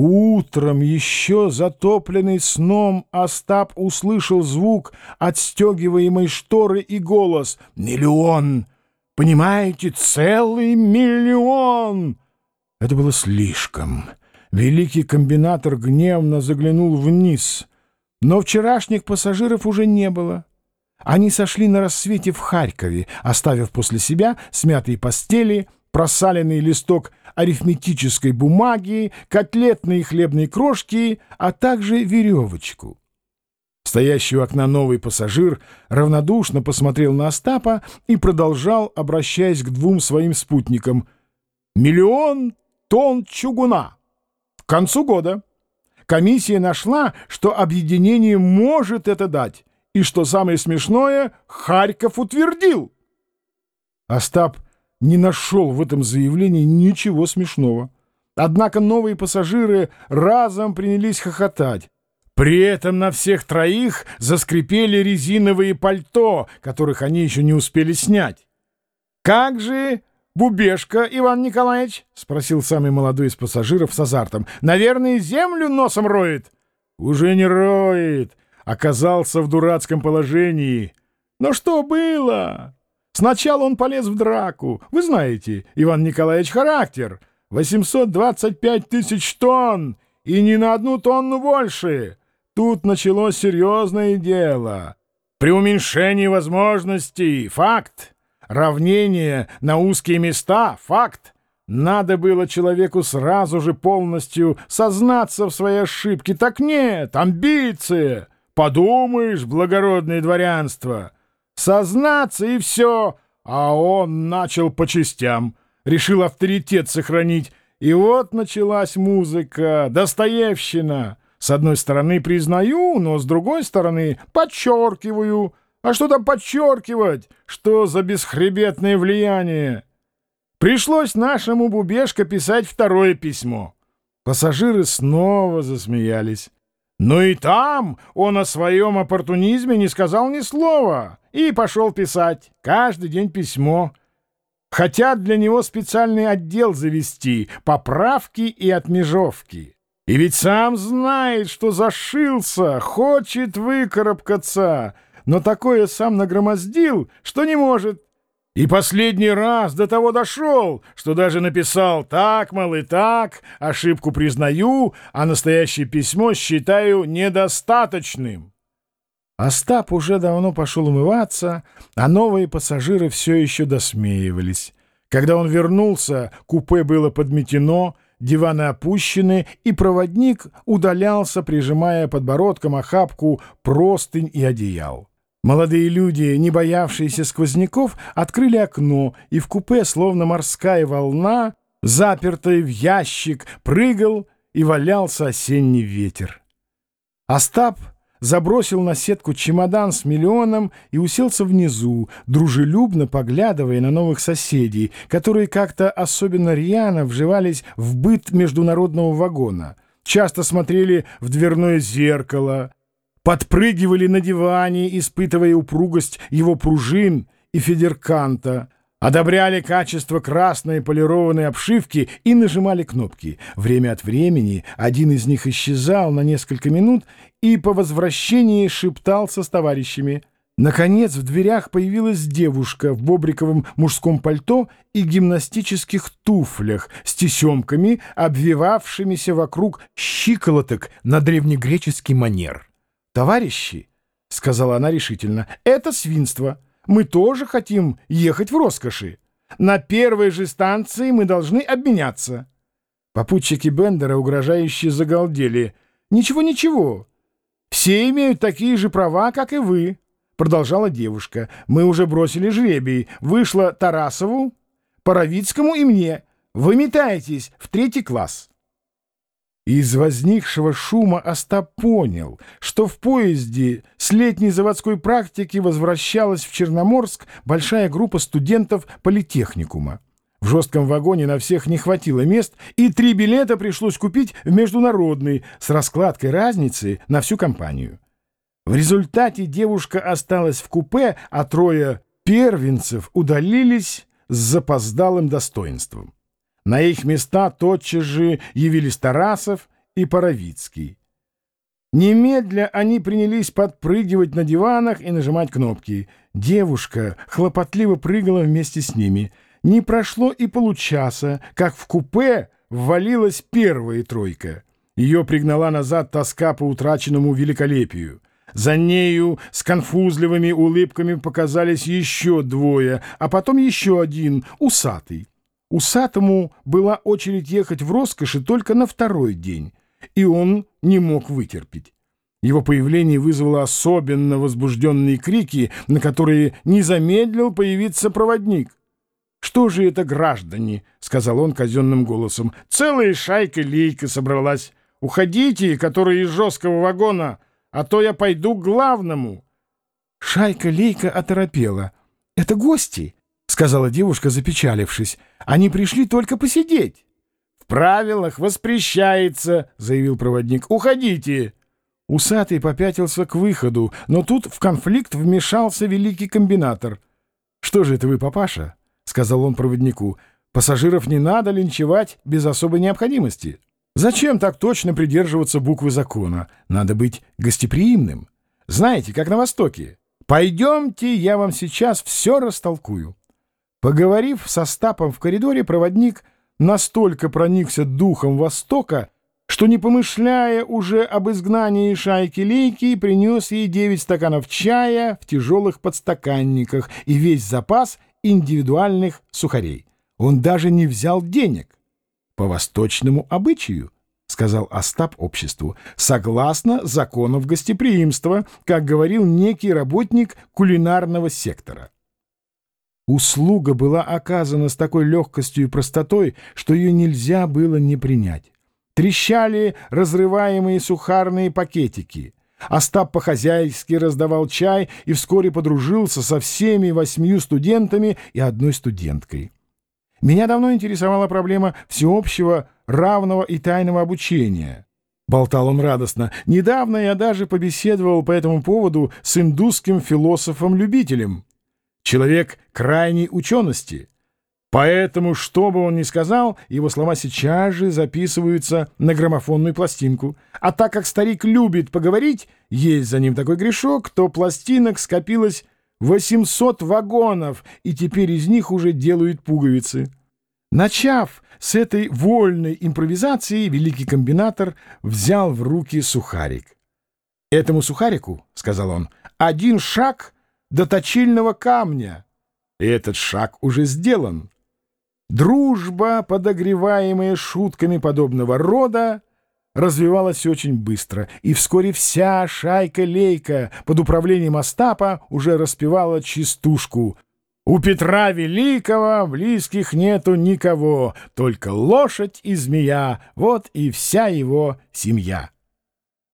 Утром, еще затопленный сном, Остап услышал звук отстегиваемой шторы и голос «Миллион! Понимаете, целый миллион!» Это было слишком. Великий комбинатор гневно заглянул вниз. Но вчерашних пассажиров уже не было. Они сошли на рассвете в Харькове, оставив после себя смятые постели — просаленный листок арифметической бумаги, котлетные хлебные крошки, а также веревочку. Стоящий у окна новый пассажир равнодушно посмотрел на Остапа и продолжал, обращаясь к двум своим спутникам. «Миллион тонн чугуна! К концу года! Комиссия нашла, что объединение может это дать, и, что самое смешное, Харьков утвердил!» Остап не нашел в этом заявлении ничего смешного. Однако новые пассажиры разом принялись хохотать. При этом на всех троих заскрипели резиновые пальто, которых они еще не успели снять. «Как же бубежка, Иван Николаевич?» — спросил самый молодой из пассажиров с азартом. «Наверное, землю носом роет?» «Уже не роет. Оказался в дурацком положении. Но что было?» Сначала он полез в драку. Вы знаете, Иван Николаевич, характер. 825 тысяч тонн, и ни на одну тонну больше. Тут началось серьезное дело. При уменьшении возможностей — факт. Равнение на узкие места — факт. Надо было человеку сразу же полностью сознаться в своей ошибке. Так нет, амбиция. Подумаешь, благородное дворянство — Сознаться и все. А он начал по частям. Решил авторитет сохранить. И вот началась музыка, Достоевщина. С одной стороны признаю, но с другой стороны подчеркиваю. А что там подчеркивать? Что за бесхребетное влияние? Пришлось нашему Бубешко писать второе письмо. Пассажиры снова засмеялись. Но и там он о своем оппортунизме не сказал ни слова и пошел писать каждый день письмо. Хотят для него специальный отдел завести, поправки и отмежовки. И ведь сам знает, что зашился, хочет выкарабкаться, но такое сам нагромоздил, что не может. И последний раз до того дошел, что даже написал «так, мол, и так, ошибку признаю, а настоящее письмо считаю недостаточным». Остап уже давно пошел умываться, а новые пассажиры все еще досмеивались. Когда он вернулся, купе было подметено, диваны опущены, и проводник удалялся, прижимая подбородком охапку простынь и одеял. Молодые люди, не боявшиеся сквозняков, открыли окно, и в купе, словно морская волна, запертая в ящик, прыгал и валялся осенний ветер. Остап забросил на сетку чемодан с миллионом и уселся внизу, дружелюбно поглядывая на новых соседей, которые как-то особенно рьяно вживались в быт международного вагона, часто смотрели в дверное зеркало, подпрыгивали на диване, испытывая упругость его пружин и федерканта, одобряли качество красной полированной обшивки и нажимали кнопки. Время от времени один из них исчезал на несколько минут и по возвращении шептался с товарищами. Наконец в дверях появилась девушка в бобриковом мужском пальто и гимнастических туфлях с тесемками, обвивавшимися вокруг щиколоток на древнегреческий манер. «Товарищи», — сказала она решительно, — «это свинство. Мы тоже хотим ехать в роскоши. На первой же станции мы должны обменяться». Попутчики Бендера угрожающе загалдели. «Ничего, ничего. Все имеют такие же права, как и вы», — продолжала девушка. «Мы уже бросили жребий. Вышло Тарасову, Паровицкому и мне. Вы метаетесь в третий класс». Из возникшего шума Остап понял, что в поезде с летней заводской практики возвращалась в Черноморск большая группа студентов политехникума. В жестком вагоне на всех не хватило мест, и три билета пришлось купить в международный с раскладкой разницы на всю компанию. В результате девушка осталась в купе, а трое первенцев удалились с запоздалым достоинством. На их места тотчас же явились Тарасов и Паровицкий. Немедля они принялись подпрыгивать на диванах и нажимать кнопки. Девушка хлопотливо прыгала вместе с ними. Не прошло и получаса, как в купе ввалилась первая тройка. Ее пригнала назад тоска по утраченному великолепию. За нею с конфузливыми улыбками показались еще двое, а потом еще один, усатый. Усатому была очередь ехать в роскоши только на второй день, и он не мог вытерпеть. Его появление вызвало особенно возбужденные крики, на которые не замедлил появиться проводник. «Что же это, граждане?» — сказал он казенным голосом. «Целая шайка-лейка собралась. Уходите, которые из жесткого вагона, а то я пойду к главному». Шайка-лейка оторопела. «Это гости?» — сказала девушка, запечалившись. «Они пришли только посидеть». «В правилах воспрещается», — заявил проводник. «Уходите». Усатый попятился к выходу, но тут в конфликт вмешался великий комбинатор. «Что же это вы, папаша?» — сказал он проводнику. «Пассажиров не надо линчевать без особой необходимости. Зачем так точно придерживаться буквы закона? Надо быть гостеприимным. Знаете, как на Востоке. Пойдемте, я вам сейчас все растолкую». Поговорив со Стапом в коридоре, проводник настолько проникся духом Востока, что, не помышляя уже об изгнании шайки-лейки, принес ей девять стаканов чая в тяжелых подстаканниках и весь запас индивидуальных сухарей. Он даже не взял денег. По восточному обычаю, — сказал Остап обществу, — согласно законов гостеприимства, как говорил некий работник кулинарного сектора. Услуга была оказана с такой легкостью и простотой, что ее нельзя было не принять. Трещали разрываемые сухарные пакетики. Остап по-хозяйски раздавал чай и вскоре подружился со всеми восьмью студентами и одной студенткой. Меня давно интересовала проблема всеобщего, равного и тайного обучения. Болтал он радостно. Недавно я даже побеседовал по этому поводу с индусским философом-любителем. Человек крайней учености — Поэтому, что бы он ни сказал, его слова сейчас же записываются на граммофонную пластинку. А так как старик любит поговорить, есть за ним такой грешок, то пластинок скопилось 800 вагонов, и теперь из них уже делают пуговицы. Начав с этой вольной импровизации, великий комбинатор взял в руки сухарик. «Этому сухарику, — сказал он, — один шаг до точильного камня. И этот шаг уже сделан». Дружба, подогреваемая шутками подобного рода, развивалась очень быстро, и вскоре вся шайка-лейка под управлением Остапа уже распевала чистушку. «У Петра Великого близких нету никого, только лошадь и змея, вот и вся его семья».